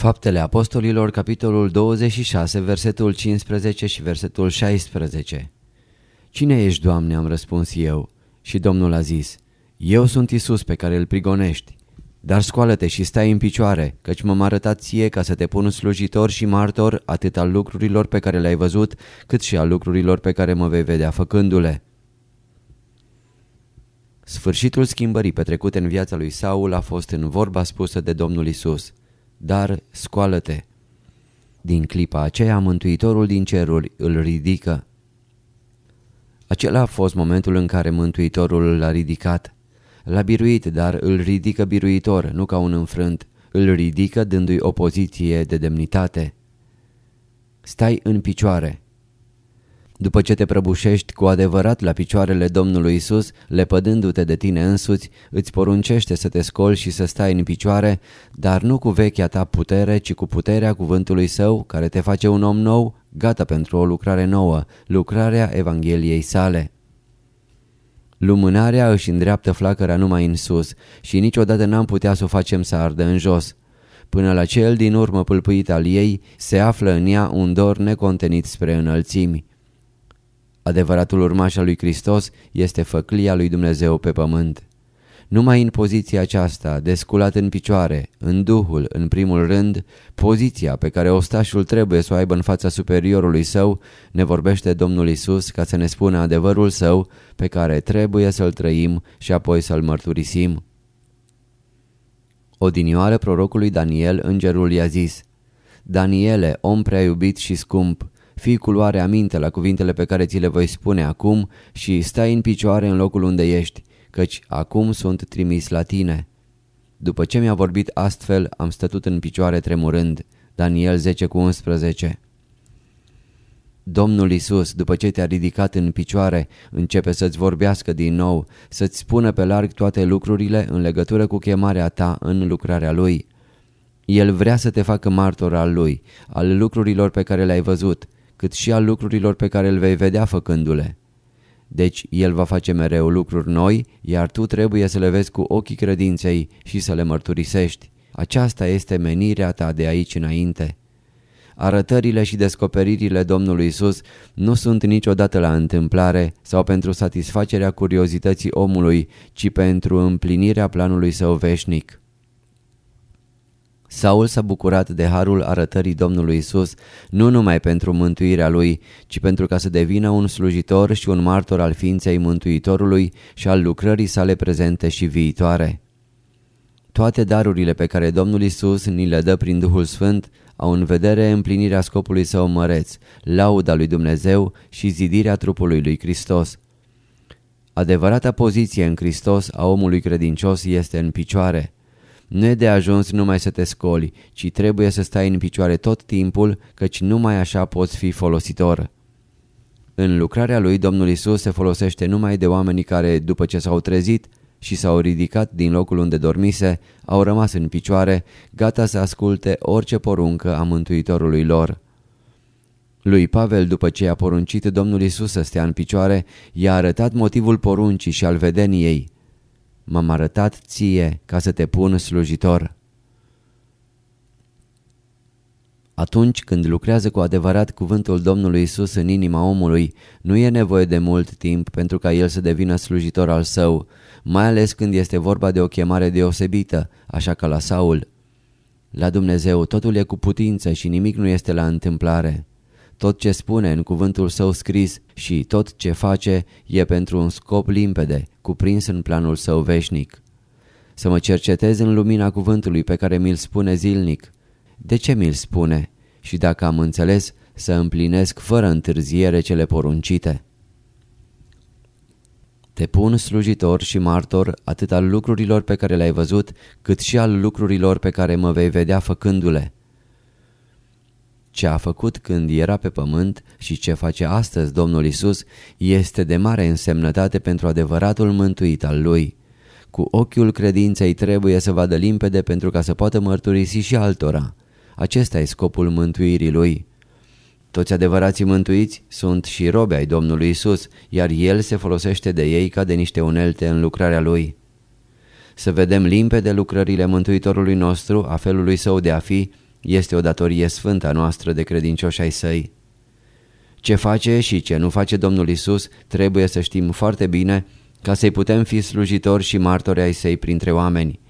Faptele Apostolilor, capitolul 26, versetul 15 și versetul 16. Cine ești, Doamne, am răspuns eu. Și Domnul a zis, Eu sunt Isus pe care îl prigonești. Dar scoală-te și stai în picioare, căci m-am arătat ție ca să te pun slujitor și martor atât al lucrurilor pe care le-ai văzut, cât și al lucrurilor pe care mă vei vedea făcându-le. Sfârșitul schimbării petrecute în viața lui Saul a fost în vorba spusă de Domnul Isus. Dar scoală-te! Din clipa aceea, Mântuitorul din ceruri îl ridică. Acela a fost momentul în care Mântuitorul l-a ridicat. L-a biruit, dar îl ridică biruitor, nu ca un înfrânt. Îl ridică dându-i o poziție de demnitate. Stai în picioare. După ce te prăbușești cu adevărat la picioarele Domnului Isus, lepădându-te de tine însuți, îți poruncește să te scoli și să stai în picioare, dar nu cu vechea ta putere, ci cu puterea cuvântului său, care te face un om nou, gata pentru o lucrare nouă, lucrarea Evangheliei sale. Lumânarea își îndreaptă flacăra numai în sus și niciodată n-am putea să o facem să ardă în jos. Până la cel din urmă pâlpâit al ei, se află în ea un dor necontenit spre înălțimi. Adevăratul urmaș al lui Hristos este făclia lui Dumnezeu pe pământ. Numai în poziția aceasta, desculat în picioare, în Duhul, în primul rând, poziția pe care ostașul trebuie să o aibă în fața superiorului său, ne vorbește Domnul Isus ca să ne spună adevărul său pe care trebuie să-l trăim și apoi să-l mărturisim. Odinioară prorocului Daniel, îngerul i-a zis, Daniele, om prea iubit și scump, fii cu luare aminte la cuvintele pe care ți le voi spune acum și stai în picioare în locul unde ești, căci acum sunt trimis la tine. După ce mi-a vorbit astfel, am stătut în picioare tremurând. Daniel 10 cu 11 Domnul Isus, după ce te-a ridicat în picioare, începe să-ți vorbească din nou, să-ți spună pe larg toate lucrurile în legătură cu chemarea ta în lucrarea Lui. El vrea să te facă martor al Lui, al lucrurilor pe care le-ai văzut, cât și al lucrurilor pe care îl vei vedea făcându-le. Deci El va face mereu lucruri noi, iar tu trebuie să le vezi cu ochii credinței și să le mărturisești. Aceasta este menirea ta de aici înainte. Arătările și descoperirile Domnului Isus nu sunt niciodată la întâmplare sau pentru satisfacerea curiozității omului, ci pentru împlinirea planului său veșnic. Saul s-a bucurat de harul arătării Domnului Isus nu numai pentru mântuirea lui, ci pentru ca să devină un slujitor și un martor al ființei Mântuitorului și al lucrării sale prezente și viitoare. Toate darurile pe care Domnul Isus ni le dă prin Duhul Sfânt au în vedere împlinirea scopului său măreț, lauda lui Dumnezeu și zidirea trupului lui Hristos. Adevărata poziție în Hristos a omului credincios este în picioare. Nu e de ajuns numai să te scoli, ci trebuie să stai în picioare tot timpul, căci numai așa poți fi folositor. În lucrarea lui, Domnul Isus se folosește numai de oamenii care, după ce s-au trezit și s-au ridicat din locul unde dormise, au rămas în picioare, gata să asculte orice poruncă a Mântuitorului lor. Lui Pavel, după ce a poruncit Domnul Isus să stea în picioare, i-a arătat motivul poruncii și al vedeniei m-am arătat ție ca să te pun slujitor. Atunci când lucrează cu adevărat cuvântul Domnului Isus în inima omului, nu e nevoie de mult timp pentru ca el să devină slujitor al său, mai ales când este vorba de o chemare deosebită, așa ca la Saul. La Dumnezeu totul e cu putință și nimic nu este la întâmplare. Tot ce spune în cuvântul său scris și tot ce face e pentru un scop limpede, cuprins în planul său veșnic. Să mă cercetez în lumina cuvântului pe care mi-l spune zilnic. De ce mi-l spune? Și dacă am înțeles, să împlinesc fără întârziere cele poruncite. Te pun slujitor și martor atât al lucrurilor pe care le-ai văzut, cât și al lucrurilor pe care mă vei vedea făcându-le. Ce a făcut când era pe pământ și ce face astăzi Domnul Isus este de mare însemnătate pentru adevăratul mântuit al Lui. Cu ochiul credinței trebuie să vadă limpede pentru ca să poată mărturisi și altora. Acesta e scopul mântuirii Lui. Toți adevărații mântuiți sunt și robe ai Domnului Isus, iar El se folosește de ei ca de niște unelte în lucrarea Lui. Să vedem limpede lucrările Mântuitorului nostru, a felului său de a fi, este o datorie sfântă a noastră de credincioși ai săi. Ce face și ce nu face Domnul Isus trebuie să știm foarte bine ca să-i putem fi slujitori și martori ai săi printre oameni.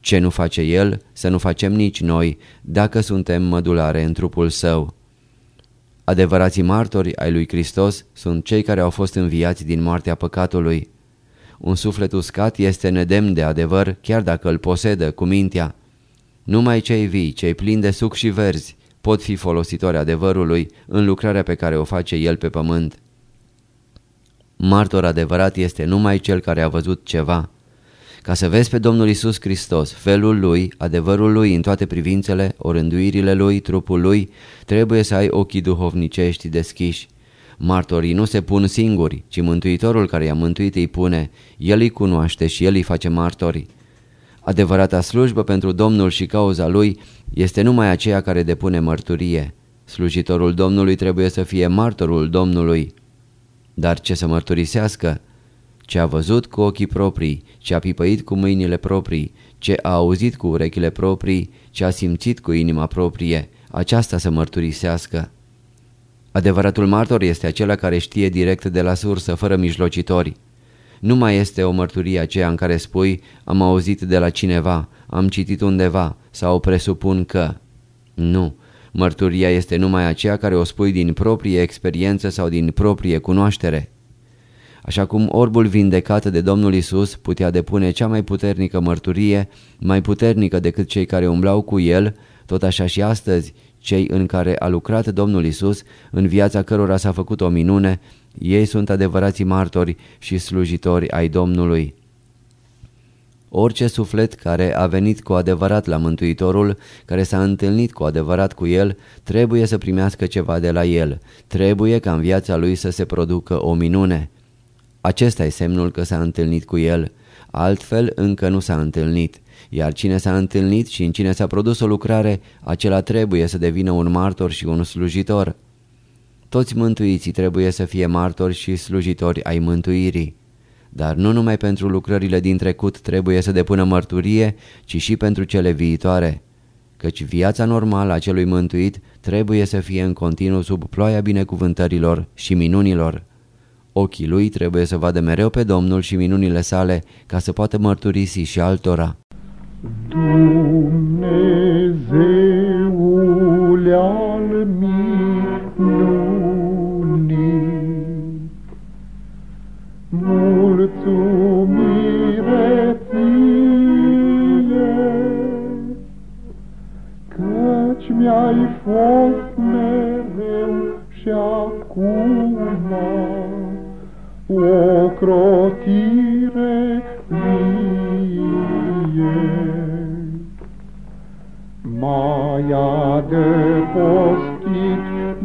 Ce nu face El, să nu facem nici noi, dacă suntem mădulare în trupul său. Adevărații martori ai lui Hristos sunt cei care au fost înviați din moartea păcatului. Un suflet uscat este nedemn de adevăr chiar dacă îl posedă cu mintea. Numai cei vii, cei plini de suc și verzi, pot fi folositori adevărului în lucrarea pe care o face el pe pământ. Martor adevărat este numai cel care a văzut ceva. Ca să vezi pe Domnul Isus Hristos, felul Lui, adevărul Lui în toate privințele, orânduirile Lui, trupul Lui, trebuie să ai ochii duhovnicești deschiși. Martorii nu se pun singuri, ci Mântuitorul care i-a mântuit îi pune, El îi cunoaște și El îi face martori. Adevărata slujbă pentru Domnul și cauza Lui este numai aceea care depune mărturie. Slujitorul Domnului trebuie să fie martorul Domnului. Dar ce să mărturisească? Ce a văzut cu ochii proprii, ce a pipăit cu mâinile proprii, ce a auzit cu urechile proprii, ce a simțit cu inima proprie, aceasta să mărturisească. Adevăratul martor este acela care știe direct de la sursă, fără mijlocitori. Nu mai este o mărturie aceea în care spui am auzit de la cineva, am citit undeva sau presupun că. Nu, mărturia este numai aceea care o spui din proprie experiență sau din proprie cunoaștere. Așa cum orbul vindecat de Domnul Isus putea depune cea mai puternică mărturie, mai puternică decât cei care umblau cu el, tot așa și astăzi, cei în care a lucrat Domnul Isus, în viața cărora s-a făcut o minune, ei sunt adevărații martori și slujitori ai Domnului. Orice suflet care a venit cu adevărat la Mântuitorul, care s-a întâlnit cu adevărat cu El, trebuie să primească ceva de la El, trebuie ca în viața lui să se producă o minune. Acesta e semnul că s-a întâlnit cu El, altfel încă nu s-a întâlnit, iar cine s-a întâlnit și în cine s-a produs o lucrare, acela trebuie să devină un martor și un slujitor. Toți mântuiții trebuie să fie martori și slujitori ai mântuirii. Dar nu numai pentru lucrările din trecut trebuie să depună mărturie, ci și pentru cele viitoare. Căci viața normală a celui mântuit trebuie să fie în continuu sub ploaia binecuvântărilor și minunilor. Ochii lui trebuie să vadă mereu pe Domnul și minunile sale ca să poată mărturisi și altora. Dumnezeule al minunii, acum o crotire vie. Mai adăpostit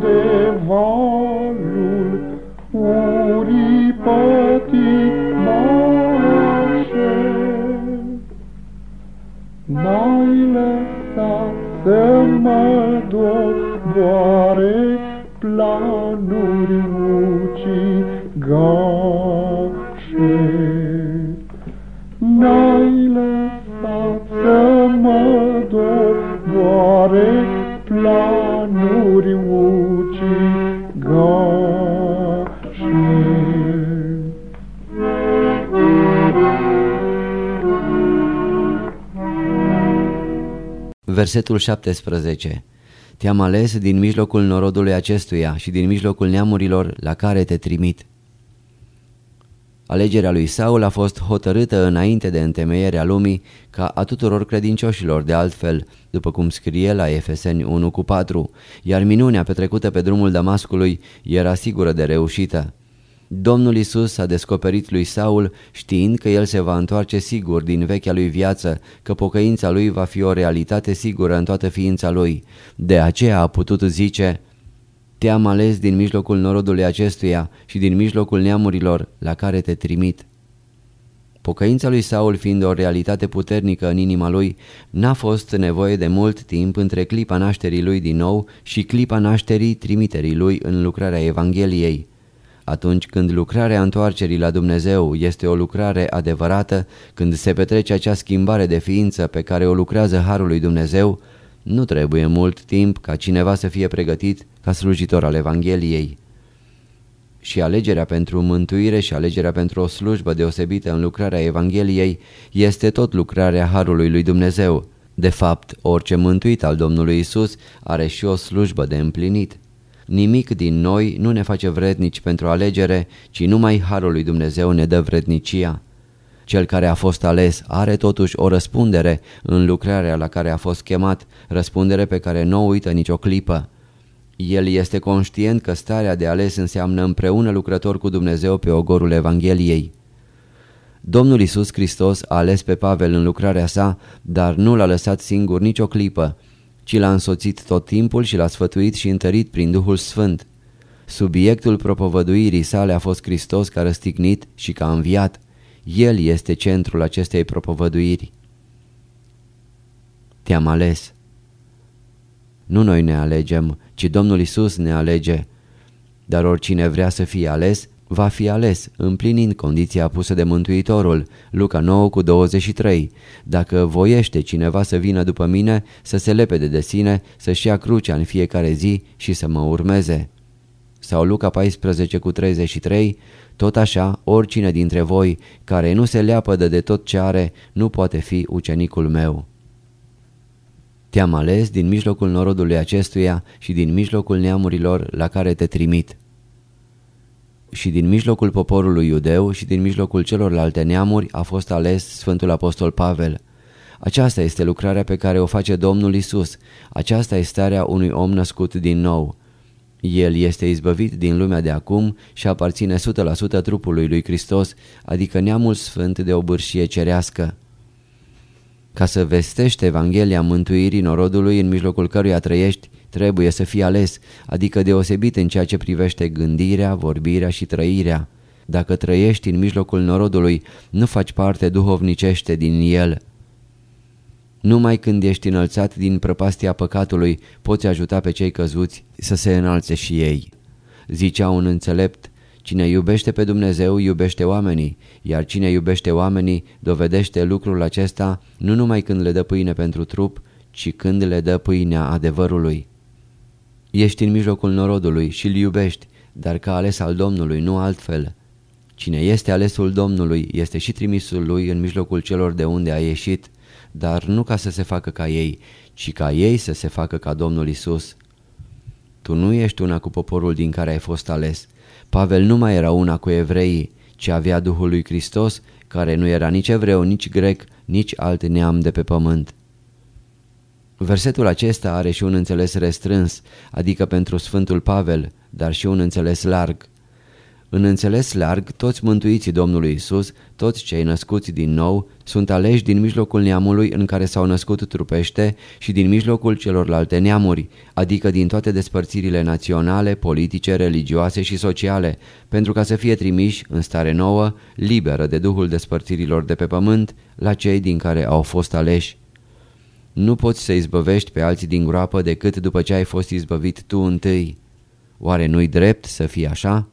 de valul urii pătimașe, N-ai lăsat să mă doboare planuri ucigașe. N-ai lăsat să mă doboare planuri Versetul 17 Te-am ales din mijlocul norodului acestuia și din mijlocul neamurilor la care te trimit. Alegerea lui Saul a fost hotărâtă înainte de întemeierea lumii ca a tuturor credincioșilor de altfel, după cum scrie la Efeseni 1 cu 4, iar minunea petrecută pe drumul Damascului era sigură de reușită. Domnul Isus a descoperit lui Saul știind că el se va întoarce sigur din vechea lui viață, că pocăința lui va fi o realitate sigură în toată ființa lui. De aceea a putut zice, Te-am ales din mijlocul norodului acestuia și din mijlocul neamurilor la care te trimit. Pocăința lui Saul fiind o realitate puternică în inima lui, n-a fost nevoie de mult timp între clipa nașterii lui din nou și clipa nașterii trimiterii lui în lucrarea Evangheliei. Atunci când lucrarea întoarcerii la Dumnezeu este o lucrare adevărată, când se petrece acea schimbare de ființă pe care o lucrează Harul lui Dumnezeu, nu trebuie mult timp ca cineva să fie pregătit ca slujitor al Evangheliei. Și alegerea pentru mântuire și alegerea pentru o slujbă deosebită în lucrarea Evangheliei este tot lucrarea Harului lui Dumnezeu. De fapt, orice mântuit al Domnului Isus are și o slujbă de împlinit. Nimic din noi nu ne face vrednici pentru alegere, ci numai Harul lui Dumnezeu ne dă vrednicia. Cel care a fost ales are totuși o răspundere în lucrarea la care a fost chemat, răspundere pe care nu o uită nicio clipă. El este conștient că starea de ales înseamnă împreună lucrător cu Dumnezeu pe ogorul Evangheliei. Domnul Isus Hristos a ales pe Pavel în lucrarea sa, dar nu l-a lăsat singur nicio clipă, ci l-a însoțit tot timpul și l-a sfătuit și întărit prin Duhul Sfânt. Subiectul propovăduirii sale a fost Hristos ca răstignit și ca înviat. El este centrul acestei propovăduiri. Te-am ales. Nu noi ne alegem, ci Domnul Isus ne alege. Dar oricine vrea să fie ales, va fi ales, împlinind condiția pusă de Mântuitorul, Luca 9 cu 23. Dacă voiește cineva să vină după mine, să se lepede de sine, să-și ia crucea în fiecare zi și să mă urmeze. Sau Luca 14 cu 33, tot așa, oricine dintre voi care nu se leapădă de tot ce are, nu poate fi ucenicul meu. Te-am ales din mijlocul norodului acestuia și din mijlocul neamurilor la care te trimit și din mijlocul poporului iudeu și din mijlocul celorlalte neamuri a fost ales Sfântul Apostol Pavel. Aceasta este lucrarea pe care o face Domnul Isus. Aceasta este starea unui om născut din nou. El este izbăvit din lumea de acum și aparține 100% trupului lui Hristos, adică neamul sfânt de o bârșie cerească. Ca să vestești Evanghelia mântuirii norodului în mijlocul căruia trăiești, trebuie să fii ales, adică deosebit în ceea ce privește gândirea, vorbirea și trăirea. Dacă trăiești în mijlocul norodului, nu faci parte duhovnicește din el. Numai când ești înălțat din prăpastia păcatului, poți ajuta pe cei căzuți să se înalțe și ei. Zicea un înțelept, cine iubește pe Dumnezeu iubește oamenii, iar cine iubește oamenii dovedește lucrul acesta nu numai când le dă pâine pentru trup, ci când le dă pâinea adevărului. Ești în mijlocul norodului și îl iubești, dar ca ales al Domnului, nu altfel. Cine este alesul Domnului este și trimisul lui în mijlocul celor de unde a ieșit, dar nu ca să se facă ca ei, ci ca ei să se facă ca Domnul Isus. Tu nu ești una cu poporul din care ai fost ales. Pavel nu mai era una cu evreii, ci avea Duhul lui Hristos, care nu era nici evreu, nici grec, nici alt neam de pe pământ. Versetul acesta are și un înțeles restrâns, adică pentru Sfântul Pavel, dar și un înțeles larg. În înțeles larg, toți mântuiții Domnului Isus, toți cei născuți din nou, sunt aleși din mijlocul neamului în care s-au născut trupește și din mijlocul celorlalte neamuri, adică din toate despărțirile naționale, politice, religioase și sociale, pentru ca să fie trimiși în stare nouă, liberă de duhul despărțirilor de pe pământ, la cei din care au fost aleși. Nu poți să izbăvești pe alții din groapă decât după ce ai fost izbăvit tu întâi. Oare nu-i drept să fie așa?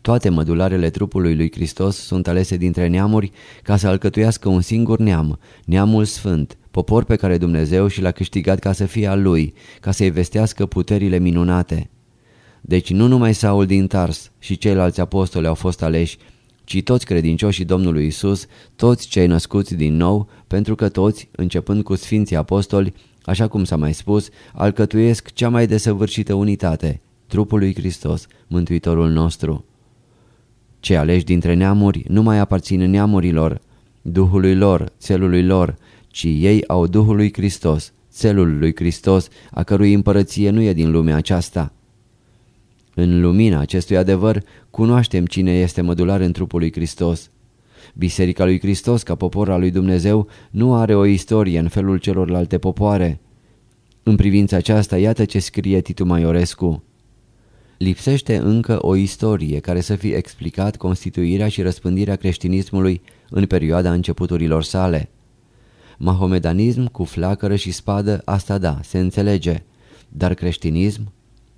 Toate mădularele trupului lui Hristos sunt alese dintre neamuri ca să alcătuiască un singur neam, neamul sfânt, popor pe care Dumnezeu și l-a câștigat ca să fie al lui, ca să-i vestească puterile minunate. Deci nu numai Saul din Tars și ceilalți apostoli au fost aleși, ci toți credincioșii Domnului Isus, toți cei născuți din nou, pentru că toți, începând cu Sfinții Apostoli, Așa cum s-a mai spus, alcătuiesc cea mai desăvârșită unitate, trupul lui Hristos, Mântuitorul nostru. Cei aleși dintre neamuri nu mai aparțin neamurilor, Duhului lor, țelului lor, ci ei au Duhul lui Hristos, țelul lui Hristos, a cărui împărăție nu e din lumea aceasta. În lumina acestui adevăr, cunoaștem cine este mădular în trupul lui Hristos. Biserica lui Hristos, ca popor al lui Dumnezeu, nu are o istorie în felul celorlalte popoare. În privința aceasta, iată ce scrie Titu Maiorescu. Lipsește încă o istorie care să fie explicat constituirea și răspândirea creștinismului în perioada începuturilor sale. Mahomedanism cu flacără și spadă, asta da, se înțelege, dar creștinism?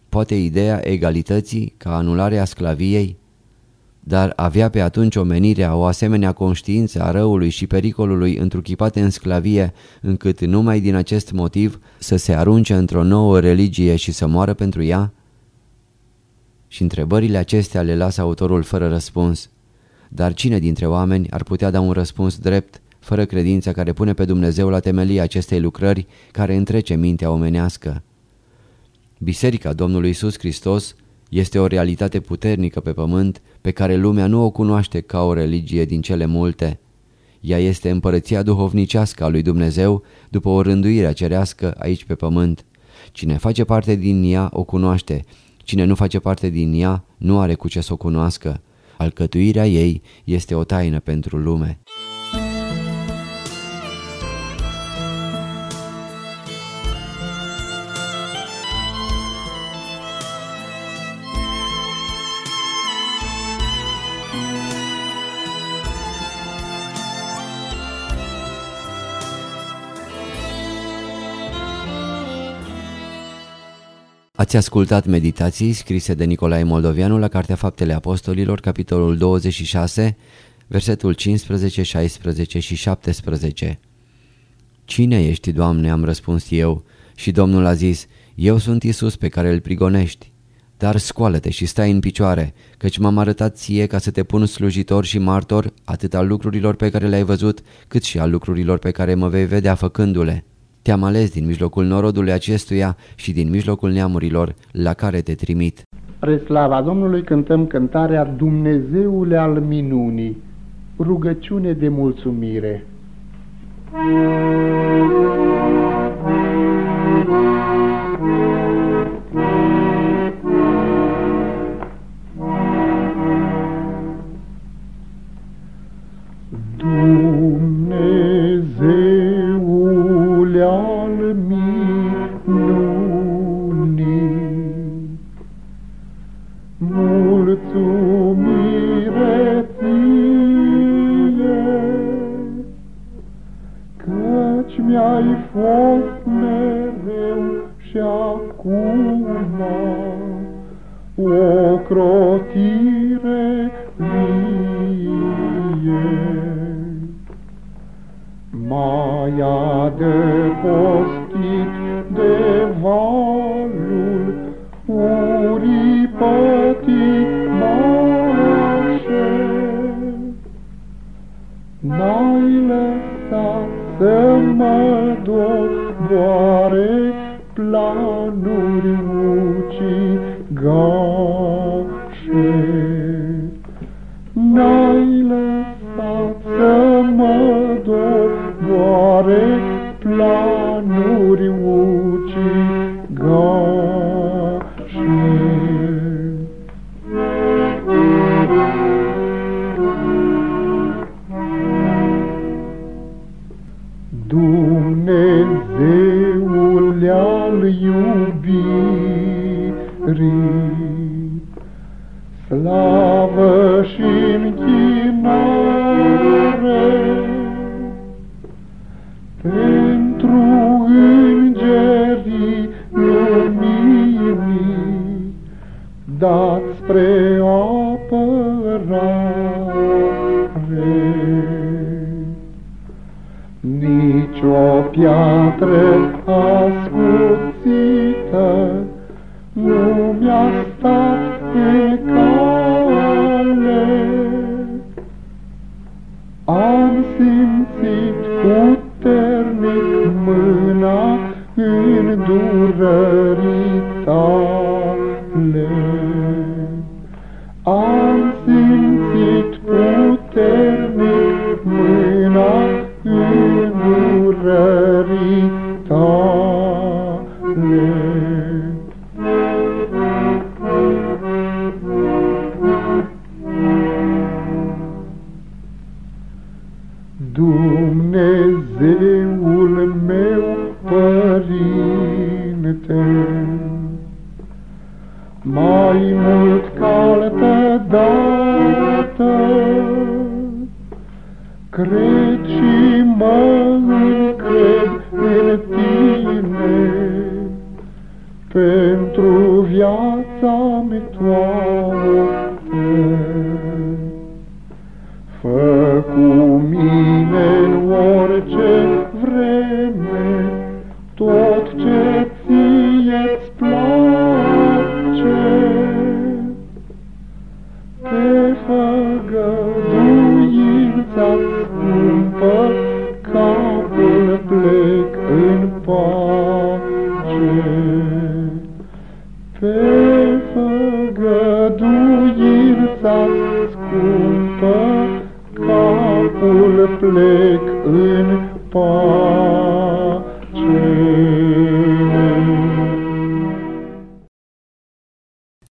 Poate ideea egalității ca anularea sclaviei? Dar avea pe atunci omenirea o asemenea conștiință a răului și pericolului întruchipate în sclavie, încât numai din acest motiv să se arunce într-o nouă religie și să moară pentru ea? Și întrebările acestea le lasă autorul fără răspuns. Dar cine dintre oameni ar putea da un răspuns drept, fără credința care pune pe Dumnezeu la temelia acestei lucrări care întrece mintea omenească? Biserica Domnului Isus Hristos este o realitate puternică pe pământ pe care lumea nu o cunoaște ca o religie din cele multe. Ea este împărăția duhovnicească a lui Dumnezeu după o rânduire cerească aici pe pământ. Cine face parte din ea o cunoaște, cine nu face parte din ea nu are cu ce să o cunoască. Alcătuirea ei este o taină pentru lume. Ați ascultat meditații scrise de Nicolae Moldovianu la Cartea Faptele Apostolilor, capitolul 26, versetul 15, 16 și 17. Cine ești, Doamne?" am răspuns eu și Domnul a zis, Eu sunt Isus pe care îl prigonești. Dar scoală-te și stai în picioare, căci m-am arătat ție ca să te pun slujitor și martor atât al lucrurilor pe care le-ai văzut, cât și al lucrurilor pe care mă vei vedea făcându-le. Te-am ales din mijlocul norodului acestuia și din mijlocul neamurilor la care te trimit. Pre slava Domnului cântăm cântarea Dumnezeule al minunii, rugăciune de mulțumire. Oh. Mm-hmm. Dați spre المراد comigo.